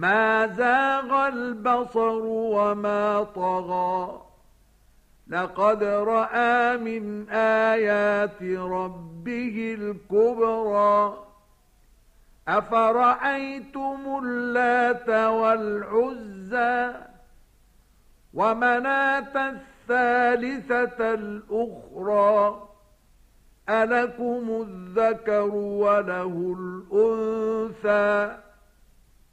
ما زاغ البصر وما طغى لقد رأى من آيات ربه الكبرى أفرأيتم اللات والعزى ومناة الثالثة الأخرى ألكم الذكر وله الأنثى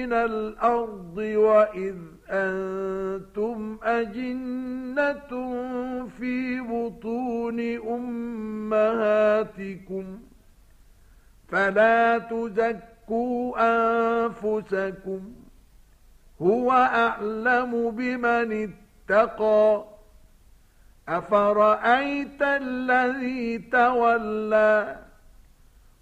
من الأرض وإذ أنتم أجنة في بطون أمهاتكم فلا تزكوا أنفسكم هو أعلم بمن اتقى أفرأيت الذي تولى